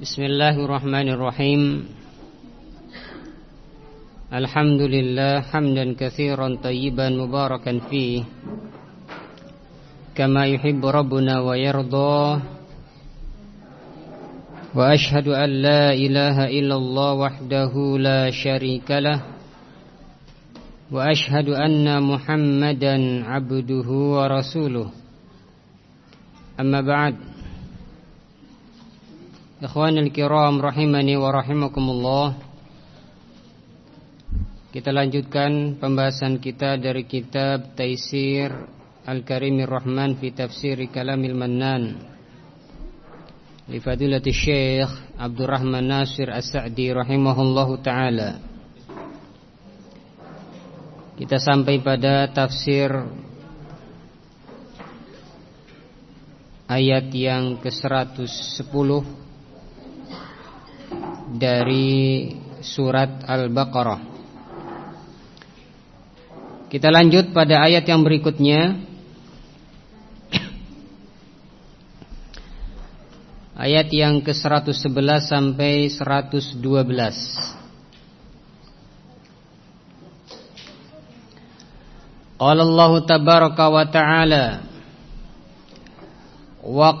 Bismillahirrahmanirrahim. Alhamdulillah hamdan katsiran tayiban, mubarakan fi kama yuhibbu rabbuna wa yarda. Wa ashhadu an la ilaha illallah wahdahu la syarikalah wa ashhadu anna muhammadan abduhu wa rasuluh. Amma ba'du Ikhwanul kiram rahimani wa rahimakumullah. Kita lanjutkan pembahasan kita dari kitab Taisir Al-Karimir Rahman fi tafsir Kalamil Mannan. Li fadilati Syekh Abdurrahman Nasir As-Sa'di rahimahullahu taala. Kita sampai pada tafsir ayat yang ke-110 dari surat Al-Baqarah. Kita lanjut pada ayat yang berikutnya. Ayat yang ke-111 sampai 112. Qala Allah tabaraka wa ta'ala Wa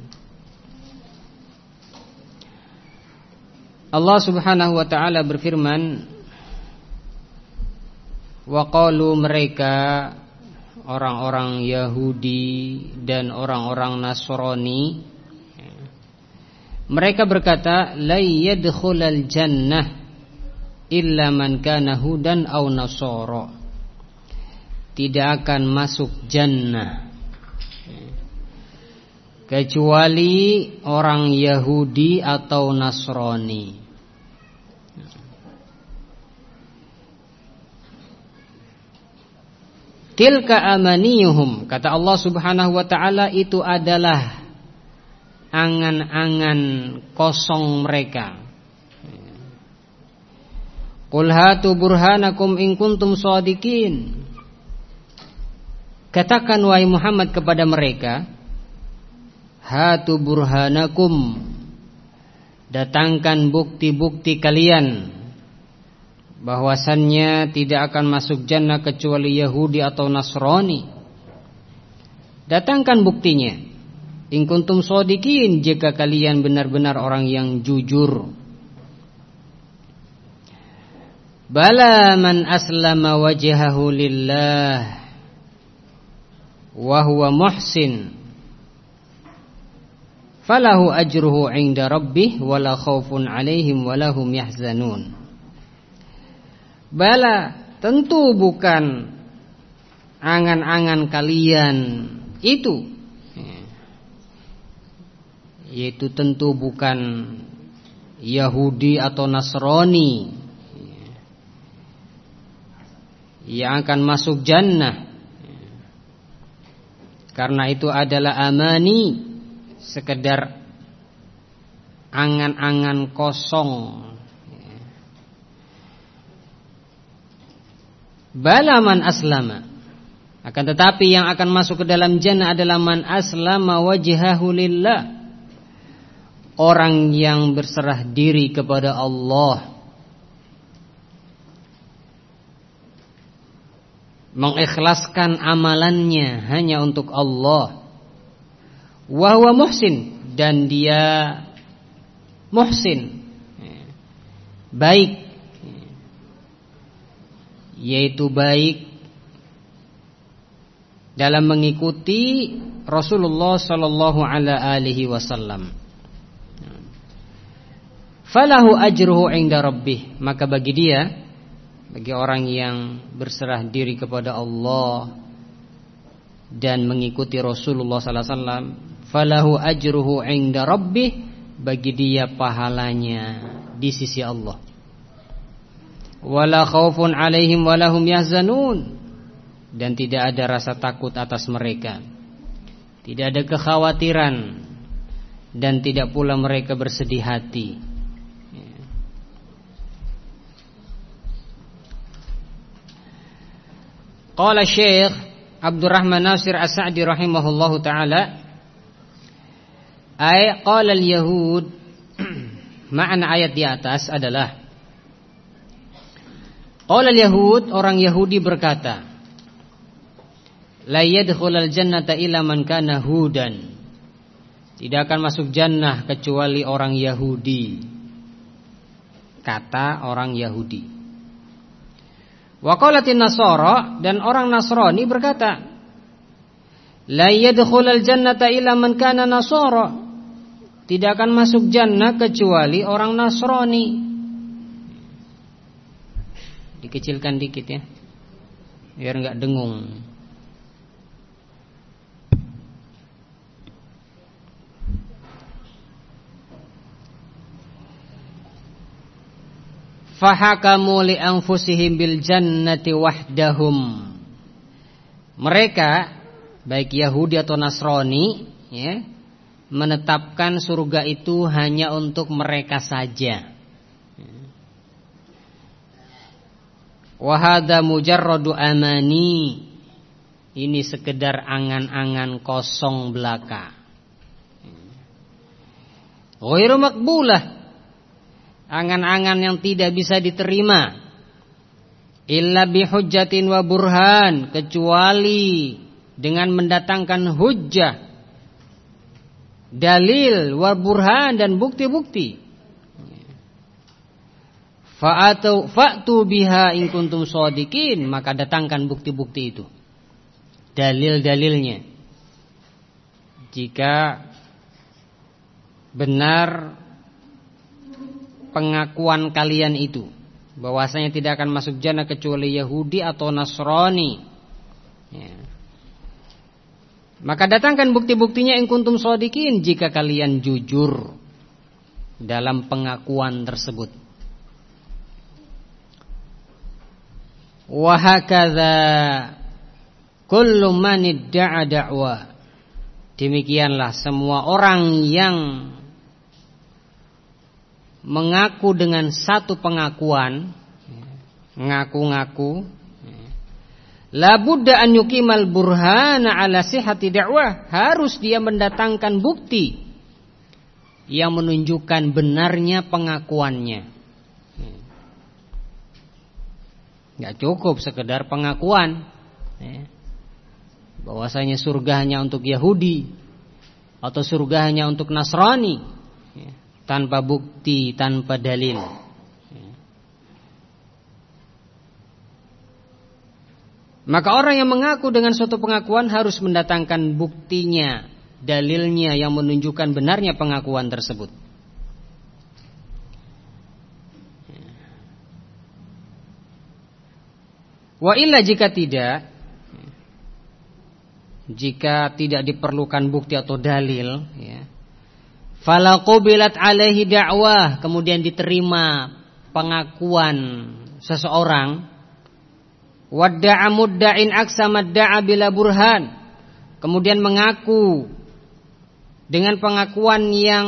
Allah Subhanahu wa taala berfirman wa qalu mereka orang-orang Yahudi dan orang-orang Nasrani mereka berkata la yadkhulal jannah illa man kana hudan aw nasara tidak akan masuk jannah. Kecuali orang Yahudi atau Nasrani Tilka amaniyuhum. Kata Allah subhanahu wa ta'ala Itu adalah Angan-angan kosong mereka. Qul hatu burhanakum in kuntum sadikin Katakan wahai Muhammad kepada mereka Hatu burhanakum Datangkan bukti-bukti kalian bahwasannya tidak akan masuk jannah kecuali Yahudi atau Nasrani. Datangkan buktinya. In kuntum sodikin jika kalian benar-benar orang yang jujur. Bala man aslama wajhahu lillah wa huwa muhsin falahu ajruhu 'inda rabbih wala khaufun 'alaihim wala hum yahzanun. Bala tentu bukan angan-angan kalian itu. Yaitu tentu bukan Yahudi atau Nasrani Yang akan masuk jannah. Karena itu adalah amani Sekedar Angan-angan kosong Bala man aslama. Akan tetapi yang akan masuk ke dalam jannah adalah man aslama wajhahu lillah. Orang yang berserah diri kepada Allah. Mengikhlaskan amalannya hanya untuk Allah. Wahwa muhsin Dan dia muhsin. Baik yaitu baik dalam mengikuti Rasulullah sallallahu alaihi wasallam. Falahu ajruhu 'inda rabbih, maka bagi dia bagi orang yang berserah diri kepada Allah dan mengikuti Rasulullah sallallahu alaihi wasallam, falahu ajruhu 'inda rabbih, bagi dia pahalanya di sisi Allah. Wala khaufun alaihim walahum yahzanun dan tidak ada rasa takut atas mereka. Tidak ada kekhawatiran dan tidak pula mereka bersedih hati. Qala Syekh Abdurrahman Nasir As-Sa'di rahimahullahu taala ay qala al-yahud makna ayat di atas adalah qala al-yahud orang Yahudi berkata la yadkhulul jannata illa man kana hudan tidak akan masuk jannah kecuali orang Yahudi kata orang Yahudi Waqalatin Nasara dan orang Nasrani berkata, La yadkhulul jannata illa man kana Nasara. Tidak akan masuk jannah kecuali orang Nasrani. Dikecilkan dikit ya. Biar enggak dengung. fahakamu li anfusihim bil jannati wahdahum. Mereka baik Yahudi atau Nasrani ya, menetapkan surga itu hanya untuk mereka saja. Wahada mujarradu amani. Ini sekedar angan-angan kosong belaka. Ghairu makbulah angan-angan yang tidak bisa diterima. Illa bihujjatin wa burhan. Kecuali dengan mendatangkan hujjah. Dalil wa burhan dan bukti-bukti fa'atu fa'tu biha in kuntum shadiqin maka datangkan bukti-bukti itu dalil-dalilnya jika benar pengakuan kalian itu bahwasanya tidak akan masuk jannah kecuali Yahudi atau Nasrani. Ya. Maka datangkan bukti-buktinya in kuntum shodikin jika kalian jujur dalam pengakuan tersebut. Kullu. Demikianlah semua orang yang mengaku dengan satu pengakuan ngaku-ngaku la budda an yuqimal burhana ala sihhati dakwah harus dia mendatangkan bukti yang menunjukkan benarnya pengakuannya nggak cukup sekedar pengakuan bahwasanya surga hanya untuk Yahudi atau surga hanya untuk Nasrani tanpa bukti, tanpa dalil. Maka orang yang mengaku dengan suatu pengakuan harus mendatangkan buktinya, dalilnya yang menunjukkan benarnya pengakuan tersebut. Wa illa jika tidak Jika tidak diperlukan bukti atau dalil ya, Fala qubilat alaihi da'wah, kemudian diterima pengakuan seseorang. Wadda'a mudda'in aksa madda'a bila burhan. Kemudian mengaku dengan pengakuan yang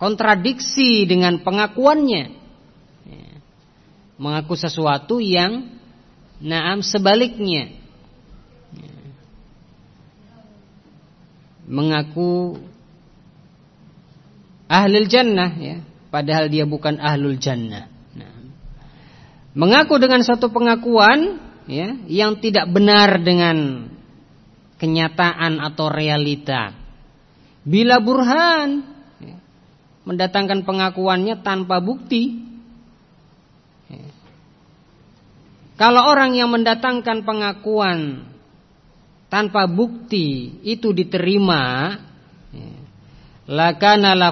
kontradiksi dengan pengakuannya. Mengaku sesuatu yang naam sebaliknya. Mengaku ahlul jannah ya, padahal dia bukan ahlul jannah. Nah, mengaku dengan satu pengakuan ya yang tidak benar dengan kenyataan atau realita. Bila burhan ya, mendatangkan pengakuannya tanpa bukti. Ya. Kalau orang yang mendatangkan pengakuan tanpa bukti itu diterima lakana la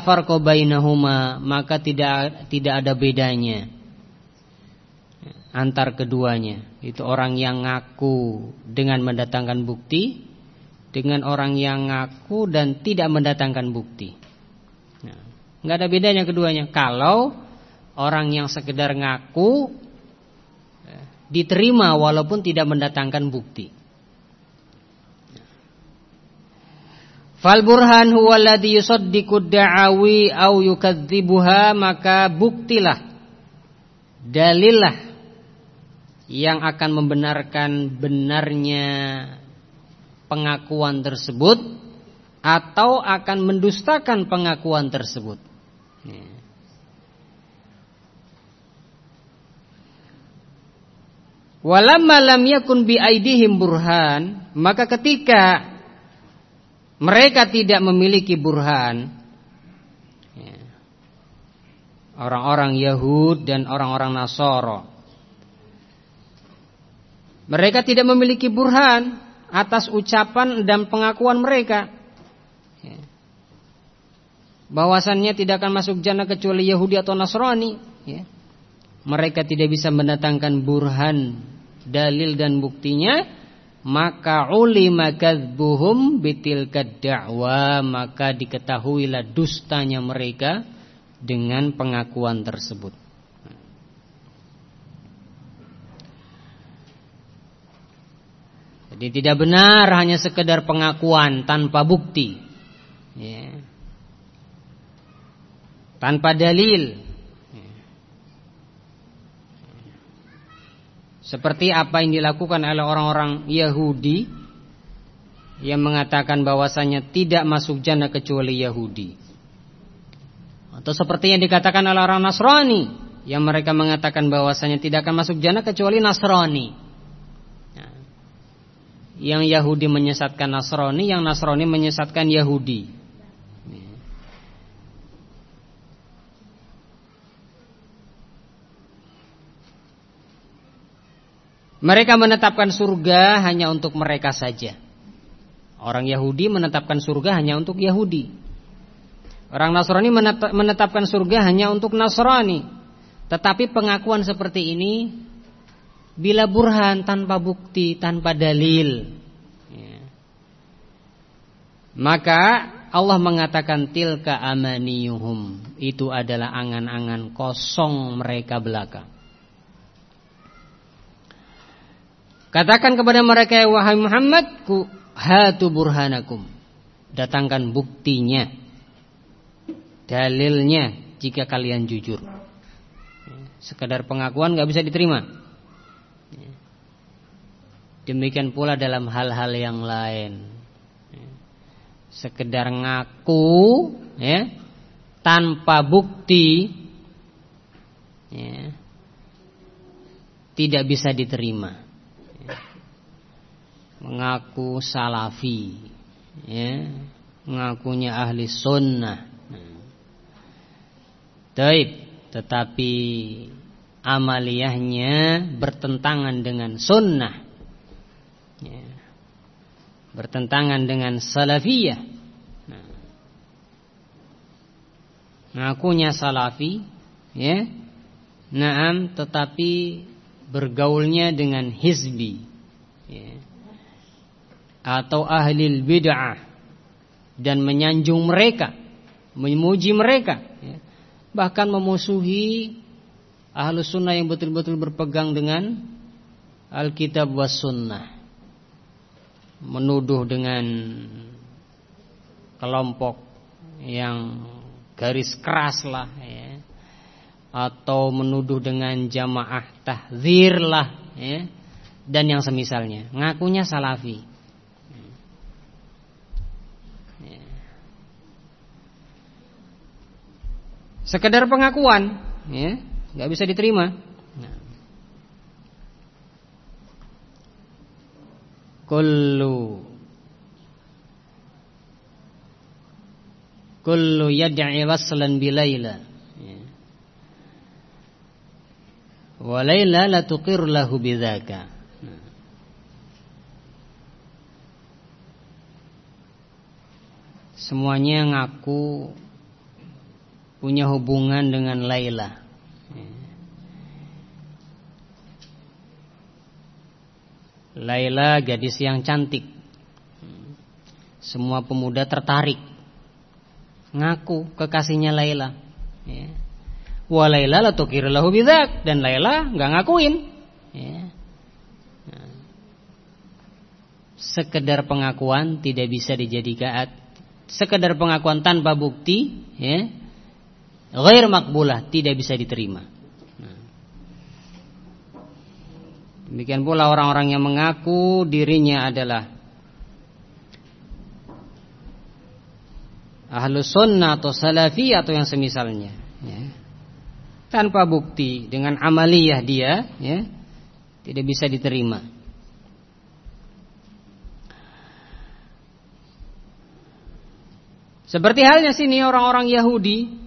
maka tidak tidak ada bedanya antar keduanya itu orang yang ngaku dengan mendatangkan bukti dengan orang yang ngaku dan tidak mendatangkan bukti nah. nggak ada bedanya keduanya. Kalau orang yang sekedar ngaku diterima walaupun tidak mendatangkan bukti. Fal burhan huwa alladhi yusaddiqu da'awi au yukadzibuha maka buktilah dalillah yang akan membenarkan benarnya pengakuan tersebut atau akan mendustakan pengakuan tersebut. Ya. Walamma lam yakun bi aidihim burhan, maka ketika mereka tidak memiliki burhan, ya, orang-orang Yahud dan orang-orang Nasoro, mereka tidak memiliki burhan atas ucapan dan pengakuan mereka. Ya. Bahwasannya tidak akan masuk jannah kecuali Yahudi atau Nasrani. Ya. Mereka tidak bisa mendatangkan burhan dalil dan buktinya maka ulima kadzbuhum bitilka da'wa maka diketahuilah dustanya mereka dengan pengakuan tersebut. Jadi tidak benar hanya sekedar pengakuan tanpa bukti. Ya. Tanpa dalil. Seperti apa yang dilakukan oleh orang-orang Yahudi yang mengatakan bahwasanya tidak masuk jannah kecuali Yahudi. Atau seperti yang dikatakan oleh orang Nasrani yang mereka mengatakan bahwasanya tidak akan masuk jannah kecuali Nasrani. Nah, yang Yahudi menyesatkan Nasrani, yang Nasrani menyesatkan Yahudi. Mereka menetapkan surga hanya untuk mereka saja. Orang Yahudi menetapkan surga hanya untuk Yahudi. Orang Nasrani menetapkan surga hanya untuk Nasrani. Tetapi pengakuan seperti ini bila burhan tanpa bukti, tanpa dalil. Ya. Maka Allah mengatakan tilka amaniyuhum. Itu adalah angan-angan kosong mereka belaka. Katakan kepada mereka wahai Muhammad, ku hatu burhanakum. Datangkan buktinya. Dalilnya jika kalian jujur. Sekadar pengakuan nggak bisa diterima. Demikian pula dalam hal-hal yang lain. Sekedar ngaku ya, tanpa bukti ya, tidak bisa diterima mengaku salafi ya mengakunya ahli sunnah Taib tetapi amaliyahnya bertentangan dengan sunnah ya. bertentangan dengan salafiyah nah. salafi ya naam tetapi bergaulnya dengan hizbi ya atau ahli bid'ah dan menyanjung mereka, memuji mereka, ya. bahkan memusuhi ahlu sunnah yang betul-betul berpegang dengan Alkitab was sunnah, menuduh dengan kelompok yang garis keras lah, ya. atau menuduh dengan jamaah tahzir lah, ya. dan yang semisalnya, ngakunya salafi. Sekedar pengakuan, ya, nggak bisa diterima. Nah. Kullu Kullu yad'i waslan bilaila ya. Wa la tuqir lahu bidzaka nah. Semuanya ngaku punya hubungan dengan Laila. Laila gadis yang cantik. Semua pemuda tertarik ngaku kekasihnya Laila. Ya. Wa Laila la tukir lahu bidzak dan Laila nggak ngakuin. Ya. Sekedar pengakuan tidak bisa dijadikan sekedar pengakuan tanpa bukti ya. Ghair makbulah tidak bisa diterima. Nah. Demikian pula orang-orang yang mengaku dirinya adalah ahlu sunnah atau salafi atau yang semisalnya ya. tanpa bukti dengan amaliyah dia ya, tidak bisa diterima seperti halnya sini orang-orang Yahudi ya.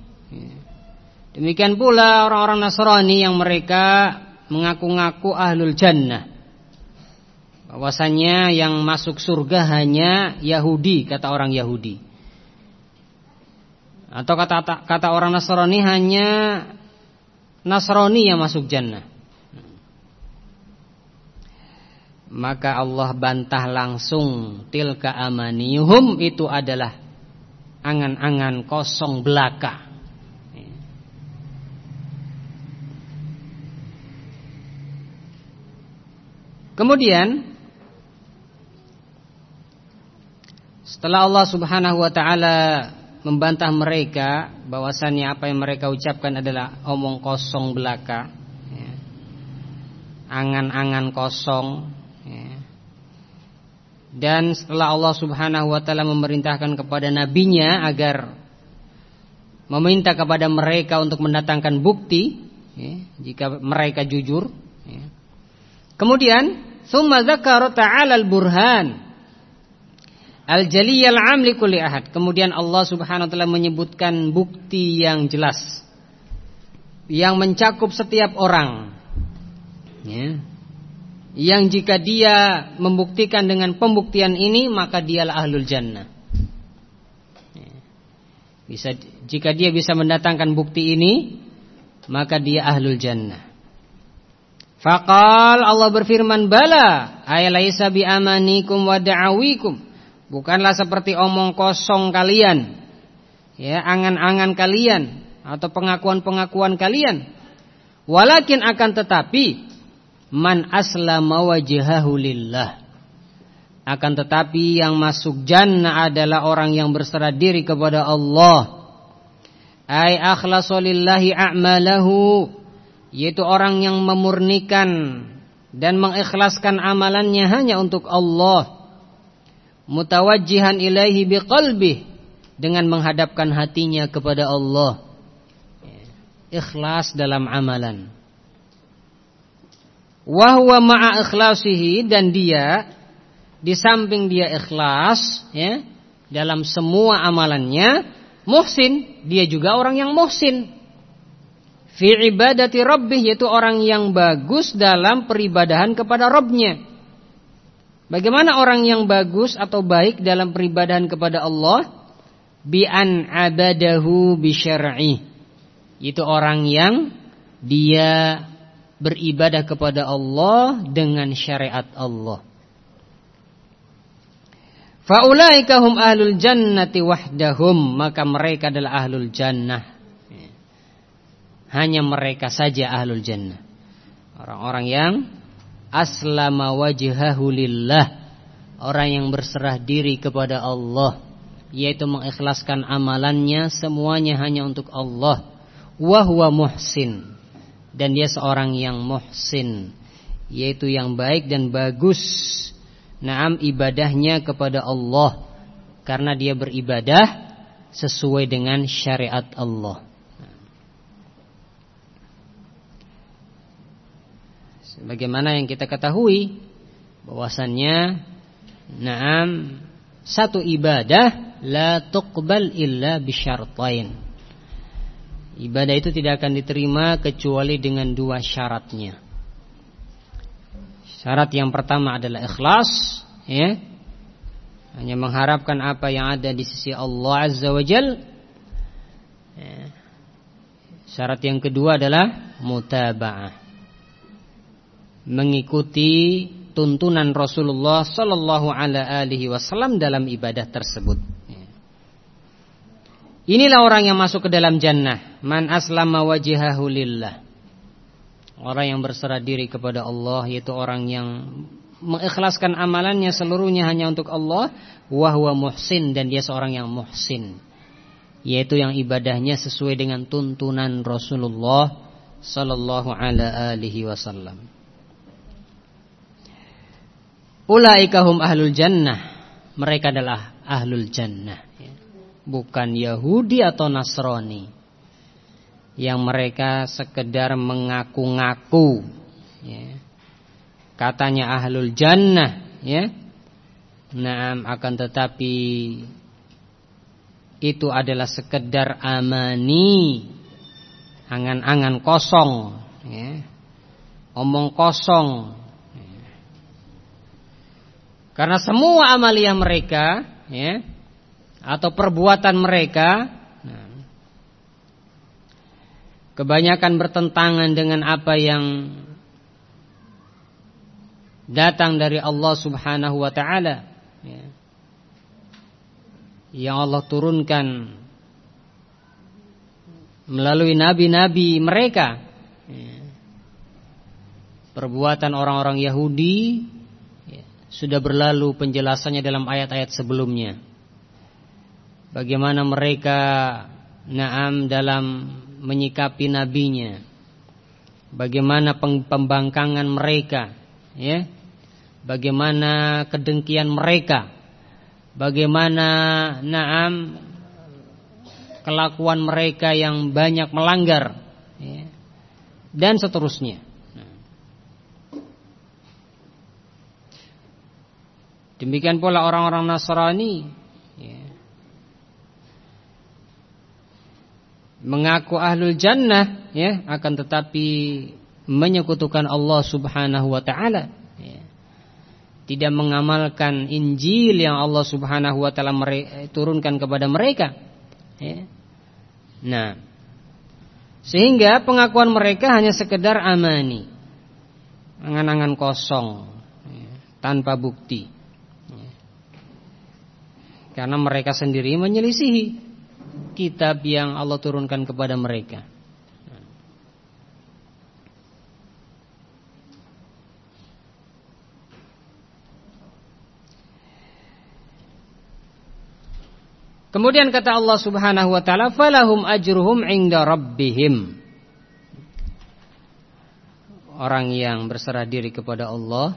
Demikian pula orang-orang Nasrani yang mereka mengaku-ngaku ahlul jannah bahwasanya yang masuk surga hanya Yahudi kata orang Yahudi atau kata kata orang Nasrani hanya Nasrani yang masuk jannah. Maka Allah bantah langsung tilka amaniyuhum itu adalah angan-angan kosong belaka. Kemudian setelah Allah Subhanahu wa taala membantah mereka bahwasannya apa yang mereka ucapkan adalah omong kosong belaka, ya. angan-angan kosong. Ya. Dan setelah Allah Subhanahu Wa Taala memerintahkan kepada nabinya agar meminta kepada mereka untuk mendatangkan bukti, ya, jika mereka jujur. Kemudian, summa zakara ta'ala al-burhan Al-jaliyal amli kulli ahad. Kemudian Allah Subhanahu wa taala menyebutkan bukti yang jelas yang mencakup setiap orang. Ya. Yang jika dia membuktikan dengan pembuktian ini maka dialah ahlul jannah. Ya. Bisa jika dia bisa mendatangkan bukti ini maka dia ahlul jannah. Faqal Allah berfirman bala ayalaisa bi amanikum wa da'awikum? Bukanlah seperti omong kosong kalian Ya angan-angan kalian Atau pengakuan-pengakuan kalian. Walakin akan tetapi Man aslama wajahahu lillah. Akan tetapi yang masuk jannah adalah orang yang berserah diri kepada Allah. Ay akhlasulillahi a'malahu Yaitu orang yang memurnikan Dan mengikhlaskan amalannya hanya untuk Allah mutawajjihan ilaihi biqalbih dengan menghadapkan hatinya kepada Allah. Ikhlas dalam amalan. Wahwa ma'a ikhlasihi dan dia di samping dia ikhlas ya dalam semua amalannya muhsin. Dia juga orang yang muhsin fi ibadati rabbih yaitu orang yang bagus dalam peribadahan kepada Rabbnya Bagaimana orang yang bagus atau baik dalam peribadahan kepada Allah? Bi'an abadahu bisyar'i. Itu orang yang dia beribadah kepada Allah dengan syariat Allah. Faulaika hum ahlul jannati wahdahum, maka mereka adalah ahlul jannah. Hanya mereka saja ahlul jannah. Orang-orang yang aslama wajhahu lillah. Orang yang berserah diri kepada Allah. Yaitu mengikhlaskan amalannya semuanya hanya untuk Allah. Wa huwa muhsin. Dan dia seorang yang muhsin. Yaitu yang baik dan bagus. Naam ibadahnya kepada Allah. Karena dia beribadah sesuai dengan syariat Allah Bagaimana yang kita ketahui bahwasannya na'am satu ibadah la tuqbal illa bisyartain. Ibadah itu tidak akan diterima kecuali dengan dua syaratnya. Syarat yang pertama adalah ikhlas, ya. Hanya mengharapkan apa yang ada di sisi Allah Azza wa Jal. Ya. Syarat yang kedua adalah mutaba'ah mengikuti tuntunan Rasulullah Sallallahu Alaihi Wasallam dalam ibadah tersebut. Inilah orang yang masuk ke dalam jannah. Man aslama wajihahu lillah. Orang yang berserah diri kepada Allah yaitu orang yang mengikhlaskan amalannya seluruhnya hanya untuk Allah wahwa muhsin dan dia seorang yang muhsin yaitu yang ibadahnya sesuai dengan tuntunan Rasulullah sallallahu alaihi wasallam. Ulaika hum ahlul jannah. Mereka adalah ahlul jannah bukan Yahudi atau Nasrani yang mereka sekedar mengaku-ngaku ya. katanya ahlul jannah ya Naam akan tetapi itu adalah sekedar amani angan-angan kosong ya. omong kosong ya. Karena semua amalia mereka ya atau perbuatan mereka nah, kebanyakan bertentangan dengan apa yang datang dari Allah Subhanahu wa taala ya. yang Allah turunkan melalui nabi-nabi mereka ya. perbuatan orang-orang Yahudi ya, sudah berlalu penjelasannya dalam ayat-ayat sebelumnya. Bagaimana mereka naam dalam menyikapi nabinya. Bagaimana pembangkangan mereka ya? Bagaimana kedengkian mereka. Bagaimana naam kelakuan mereka yang banyak melanggar ya, dan seterusnya demikian pula orang-orang Nasrani ya, mengaku ahlul jannah ya akan tetapi menyekutukan Allah Subhanahu wa taala ya. tidak mengamalkan Injil yang Allah Subhanahu wa taala turunkan kepada mereka ya. nah sehingga pengakuan mereka hanya sekedar amani angan-angan kosong ya, tanpa bukti. Karena mereka sendiri menyelisihi kitab yang Allah turunkan kepada mereka. Kemudian kata Allah Subhanahu wa taala, "Falahum ajruhum 'inda rabbihim." Orang yang berserah diri kepada Allah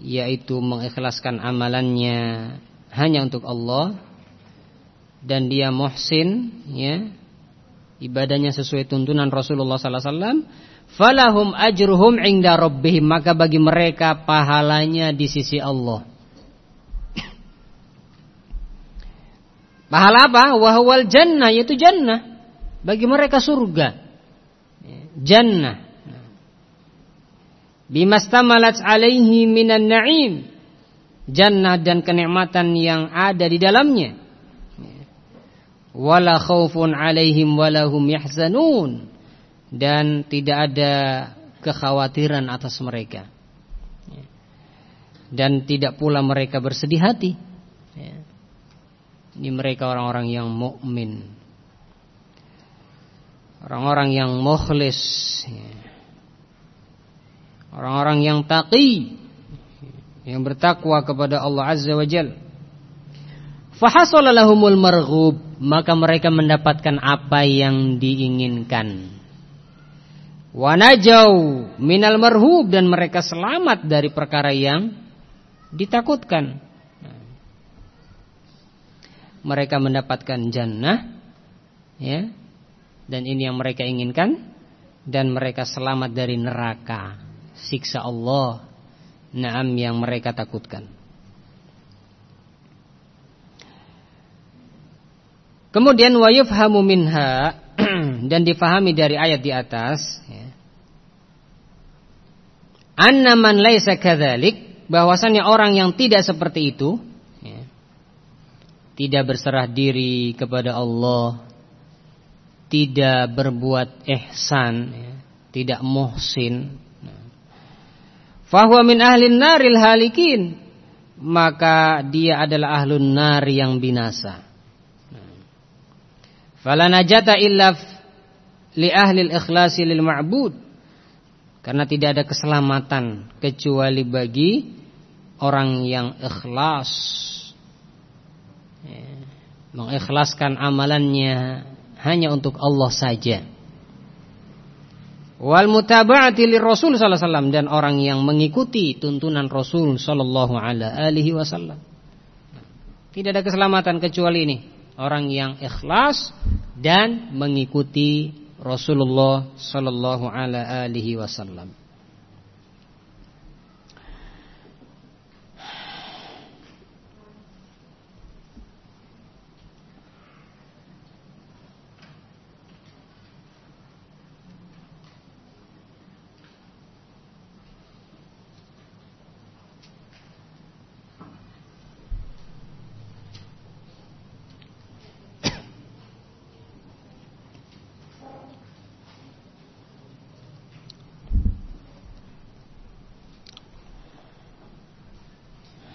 yaitu mengikhlaskan amalannya hanya untuk Allah dan dia muhsin ya ibadahnya sesuai tuntunan Rasulullah sallallahu alaihi wasallam falahum ajruhum inda rabbihim maka bagi mereka pahalanya di sisi Allah. Pahala apa? Wahwal jannah yaitu jannah. Bagi mereka surga. Jannah bimastamalat alaihi minan na'im. Jannah dan kenikmatan yang ada di dalamnya. Wala khaufun alaihim walahum yahzanun. Dan tidak ada kekhawatiran atas mereka. Dan tidak pula mereka bersedih hati. Ini mereka orang-orang yang mukmin. Orang-orang yang mukhlis orang-orang yang taqi yang bertakwa kepada Allah Azza wa Jalla Fahasolalahumul marghub maka mereka mendapatkan apa yang diinginkan. Wanajau minal marhub dan mereka selamat dari perkara yang ditakutkan. Mereka mendapatkan jannah ya. Dan ini yang mereka inginkan dan mereka selamat dari neraka, siksa Allah. Naam yang mereka takutkan. Kemudian wayufhamu minha dan difahami dari ayat di atas ya. Anna man laisa kadzalik bahwasanya orang yang tidak seperti itu ya, tidak berserah diri kepada Allah, tidak berbuat ihsan, ya, tidak muhsin. Fahuwa min ahlin naril halikin maka dia adalah ahlun nar yang binasa. Fala najata illa li ahli al-ikhlasi lil ma'bud. Karena tidak ada keselamatan kecuali bagi orang yang ikhlas. Ya, mengikhlaskan amalannya hanya untuk Allah saja. Wal mutaba'ati Rasul sallallahu alaihi wasallam dan orang yang mengikuti tuntunan Rasul sallallahu alaihi wasallam. Tidak ada keselamatan kecuali ini orang yang ikhlas dan mengikuti Rasulullah sallallahu alaihi wasallam.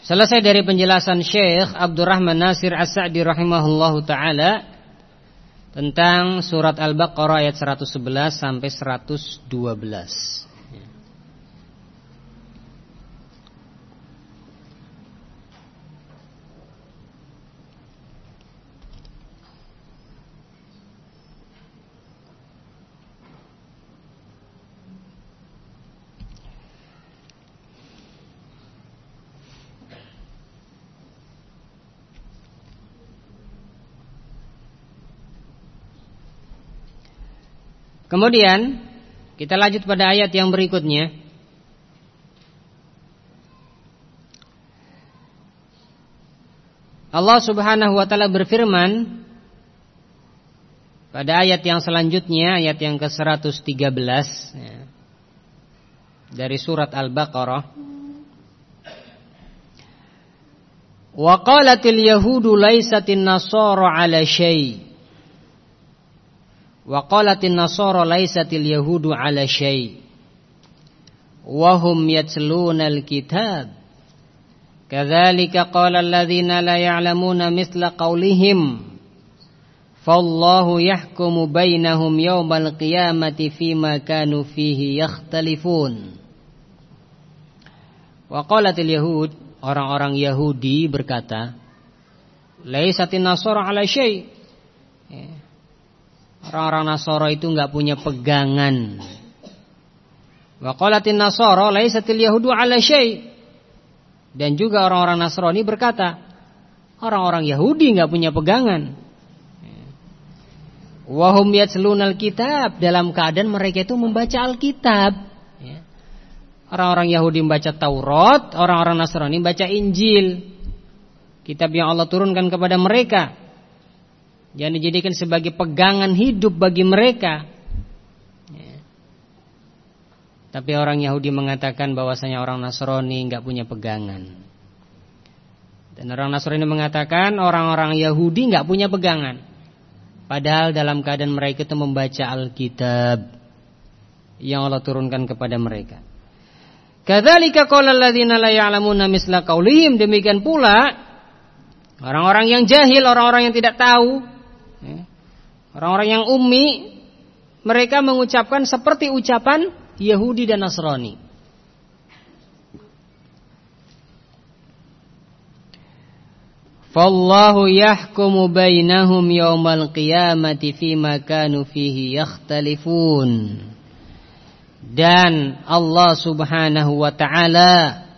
Selesai dari penjelasan Syekh Abdurrahman Nasir As-Sa'di rahimahullahu taala tentang surat Al-Baqarah ayat 111 sampai 112. Kemudian kita lanjut pada ayat yang berikutnya. Allah Subhanahu wa taala berfirman pada ayat yang selanjutnya ayat yang ke-113 ya, dari surat Al-Baqarah. Wa qalatil yahudu laisatin nasara ala syai' Wa qalatin nasara laisatil yahudu ala syai' wa hum yatluna al-kitab. Kadzalika qala alladziina la ya'lamuna mithla qawlihim. Fallahu yahkumu bainahum yawmal qiyamati fima kanu fihi yakhtalifun. Wa qalatil yahud orang-orang Yahudi berkata laisatin nasara ala syai' ya. Orang-orang Nasoro itu nggak punya pegangan. Wa qalatin Nasara laisatil yahudu ala syai. Dan juga orang-orang Nasrani berkata, orang-orang Yahudi nggak punya pegangan. Wahum yatslunal kitab dalam keadaan mereka itu membaca Alkitab. Ya. Orang-orang Yahudi membaca Taurat, orang-orang Nasrani membaca Injil. Kitab yang Allah turunkan kepada mereka yang dijadikan sebagai pegangan hidup bagi mereka. Ya. Tapi orang Yahudi mengatakan bahwasanya orang Nasrani nggak punya pegangan. Dan orang Nasrani mengatakan orang-orang Yahudi nggak punya pegangan. Padahal dalam keadaan mereka itu membaca Alkitab yang Allah turunkan kepada mereka. Kadzalika qala alladziina la ya'lamuna misla qaulihim demikian pula orang-orang yang jahil, orang-orang yang tidak tahu. Orang-orang yang ummi mereka mengucapkan seperti ucapan Yahudi dan Nasrani. Fallahu yahkumu bainahum yawmal qiyamati fima kanu fihi yakhtalifun. Dan Allah Subhanahu wa taala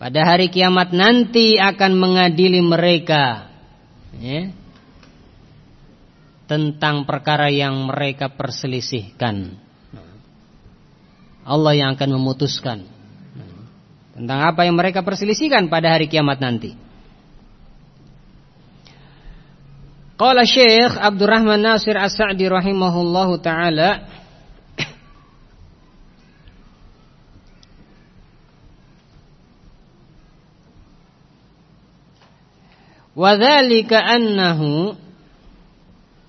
pada hari kiamat nanti akan mengadili mereka. Ya tentang perkara yang mereka perselisihkan. Allah yang akan memutuskan tentang apa yang mereka perselisihkan pada hari kiamat nanti. Qala Syekh Abdurrahman Nasir As-Sa'di rahimahullahu taala Wa dzalika annahu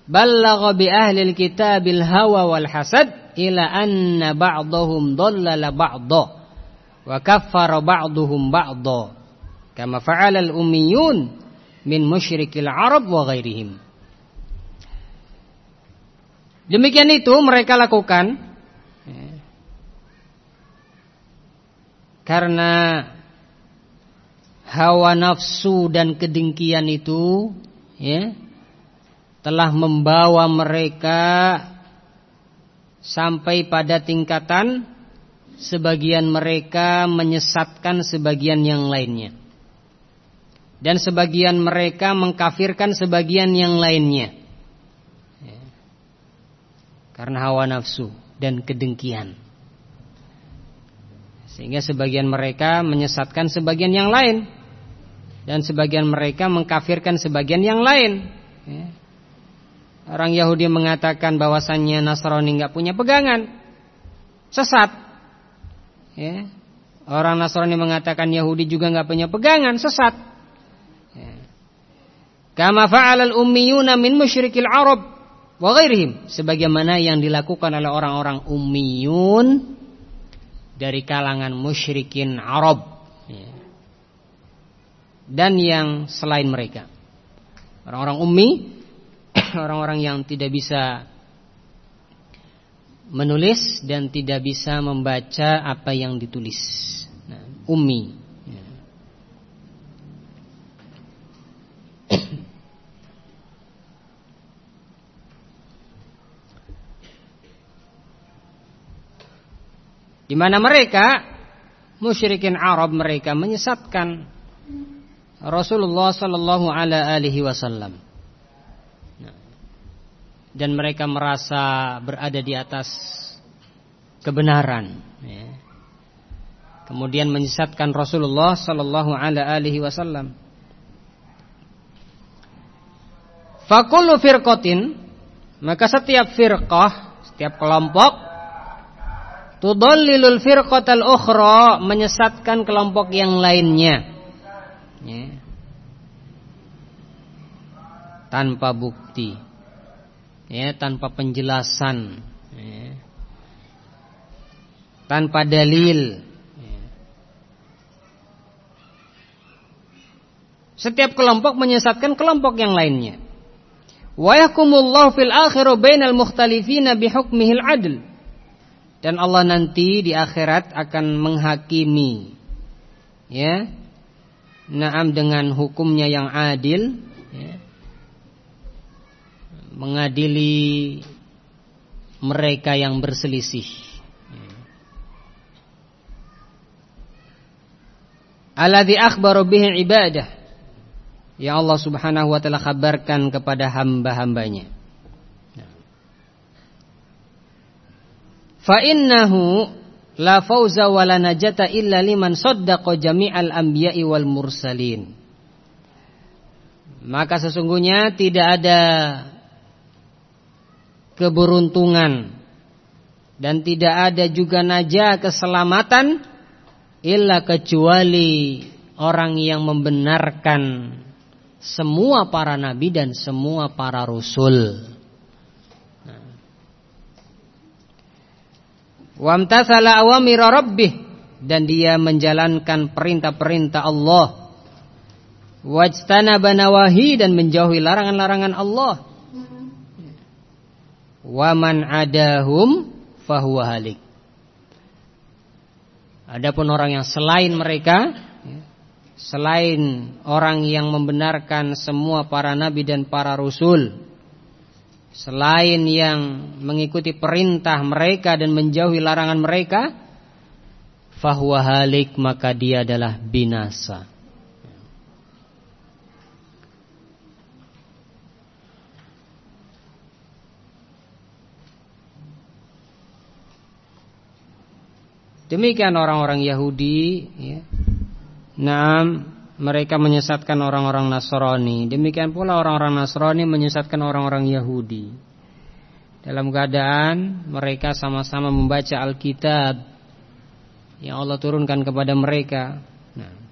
ballagha bi ahli al-kitabil hawa wal hasad ila anna ba'dahum dhallala ba'dha wa kaffara ba'duhum ba'dha. Kama fa'ala al-ummiyun min musyrikil arab wa ghairihim. Demikian itu mereka lakukan. Karena hawa nafsu dan kedengkian itu ya telah membawa mereka sampai pada tingkatan sebagian mereka menyesatkan sebagian yang lainnya. Dan sebagian mereka mengkafirkan sebagian yang lainnya. Ya. karena hawa nafsu dan kedengkian. Sehingga sebagian mereka menyesatkan sebagian yang lain. Dan sebagian mereka mengkafirkan sebagian yang lain. Ya. Orang Yahudi mengatakan bahwasannya Nasrani nggak punya pegangan sesat ya. orang Nasrani mengatakan Yahudi juga nggak punya pegangan sesat Kama fa'alal ummiyuna min musyrikil Arab wa ghairihim. Sebagaimana yang dilakukan oleh orang-orang ummiyun dari kalangan musyrikin Arab. Ya. Dan yang selain mereka. Orang-orang ummi, orang-orang yang tidak bisa menulis dan tidak bisa membaca apa yang ditulis. Nah, ummi. Di mana mereka musyrikin Arab mereka menyesatkan Rasulullah sallallahu alaihi wasallam. Dan mereka merasa berada di atas kebenaran ya. Kemudian menyesatkan Rasulullah sallallahu alaihi wasallam. Fakullu firqatin maka setiap firqah, setiap kelompok Tudallilul firqatal ukhra menyesatkan kelompok yang lainnya. Ya. Tanpa bukti. Ya, tanpa penjelasan. Ya. Tanpa dalil. Ya. Setiap kelompok menyesatkan kelompok yang lainnya. Wa fil akhiru bainal mukhtalifina bihukmihil adl. Dan Allah nanti di akhirat akan menghakimi ya. Naam dengan hukumnya yang adil. Mengadili mereka yang berselisih. Alladzi akhbaru bihi ibadah. Ya Allah Subhanahu wa taala kabarkan kepada hamba-hambanya. Fa innahu la fauza wa la najata illa liman saddaqa jami'al anbiya'i wal mursalin. Maka sesungguhnya tidak ada keberuntungan dan tidak ada juga najah keselamatan illa kecuali orang yang membenarkan semua para nabi dan semua para rasul. Wamtathala awamira rabbih dan dia menjalankan perintah-perintah Allah. Wajtana banawahi dan menjauhi larangan-larangan Allah. Waman adahum fahuwa halik. Adapun orang yang selain mereka Selain orang yang membenarkan semua para nabi dan para rasul Selain yang mengikuti perintah mereka dan menjauhi larangan mereka Fahuwa halik maka dia adalah binasa Demikian orang-orang Yahudi ya. Nah mereka menyesatkan orang-orang Nasrani. Demikian pula orang-orang Nasrani menyesatkan orang-orang Yahudi. Dalam keadaan mereka sama-sama membaca Alkitab yang Allah turunkan kepada mereka. Nah.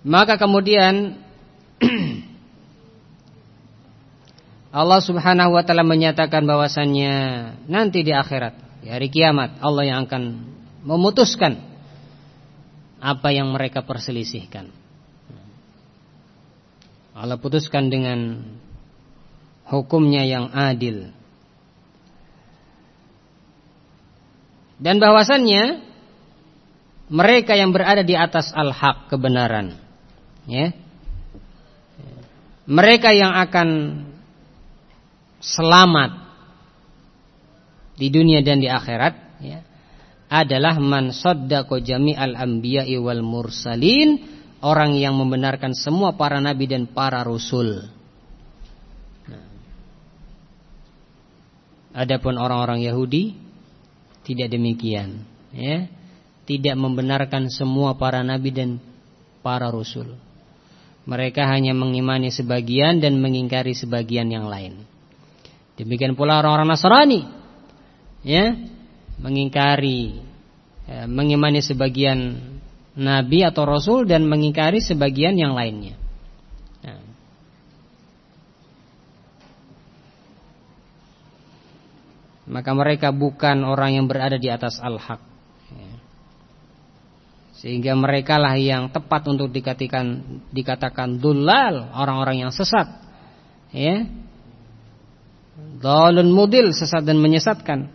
Maka kemudian Allah Subhanahu wa taala menyatakan bahwasannya nanti di akhirat Di hari kiamat Allah yang akan memutuskan apa yang mereka perselisihkan. Allah putuskan dengan hukumnya yang adil. Dan bahwasannya mereka yang berada di atas al-haq kebenaran, ya. Mereka yang akan selamat di dunia dan di akhirat ya, adalah man saddaqa jami'al anbiya'i wal mursalin, orang yang membenarkan semua para nabi dan para rasul. Nah. Adapun orang-orang Yahudi tidak demikian, ya. Tidak membenarkan semua para nabi dan para rasul. Mereka hanya mengimani sebagian dan mengingkari sebagian yang lain. Demikian pula orang-orang Nasrani ya mengingkari ya, mengimani sebagian nabi atau rasul dan mengingkari sebagian yang lainnya. Nah. Maka mereka bukan orang yang berada di atas al-haq. Sehingga mereka lah yang tepat untuk dikatakan dikatakan dulal, orang-orang yang sesat. Ya. Dalun mudil, sesat dan menyesatkan.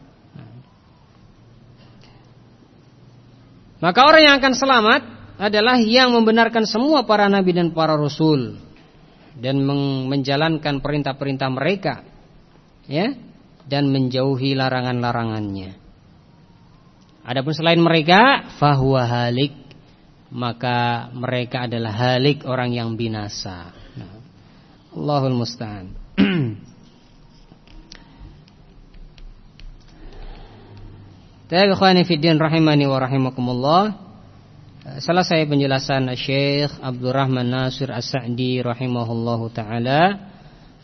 Maka orang yang akan selamat adalah yang membenarkan semua para nabi dan para rasul dan menjalankan perintah-perintah mereka ya dan menjauhi larangan-larangannya. Adapun selain mereka fahuwa halik maka mereka adalah halik orang yang binasa. Allahul musta'an. Tapi ikhwani fiddin rahimani wa rahimakumullah. Selesai penjelasan Syekh Abdurrahman Nasir As-Sa'di rahimahullahu taala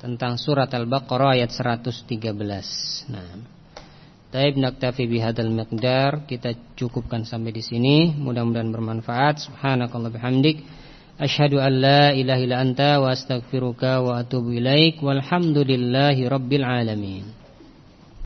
tentang surat Al-Baqarah ayat 113. Nah. Taib naktafi bihadzal miqdar. Kita cukupkan sampai di sini. Mudah-mudahan bermanfaat. Subhanakallah bihamdik. Asyhadu an la ilaha illa anta wa astaghfiruka wa atubu ilaik. Walhamdulillahi rabbil alamin.